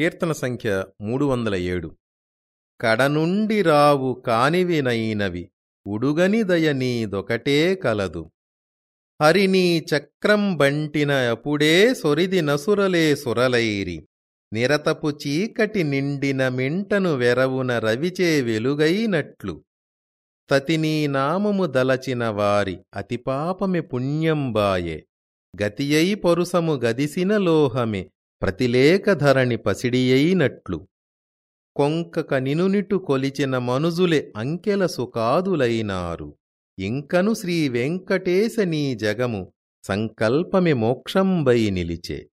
కీర్తన సంఖ్య మూడు వందల ఏడు కడనుండి రావు కానివినైనవి ఉడుగని నీదొకటే కలదు. హరినీ చక్రం బంటిన అప్పుడే సొరిది నసురలే సురలైరి. నిరతపు చీకటి నిండిన మింటను వెరవున రవిచే వెలుగైనట్లు. తతినీ నామము దలచిన వారి అతిపాపమి పుణ్యంబాయే. గతియై పొరుసము గదిసిన లోహమే. ప్రతిలేకధరణి పసిడియైనట్లు. కొంకక నినునిటు కొలిచిన మనుజులే అంకెల సుకాదులైనారు ఇంకను శ్రీవెంకటేశనీ జగము సంకల్పమి మోక్షంబై నిలిచే.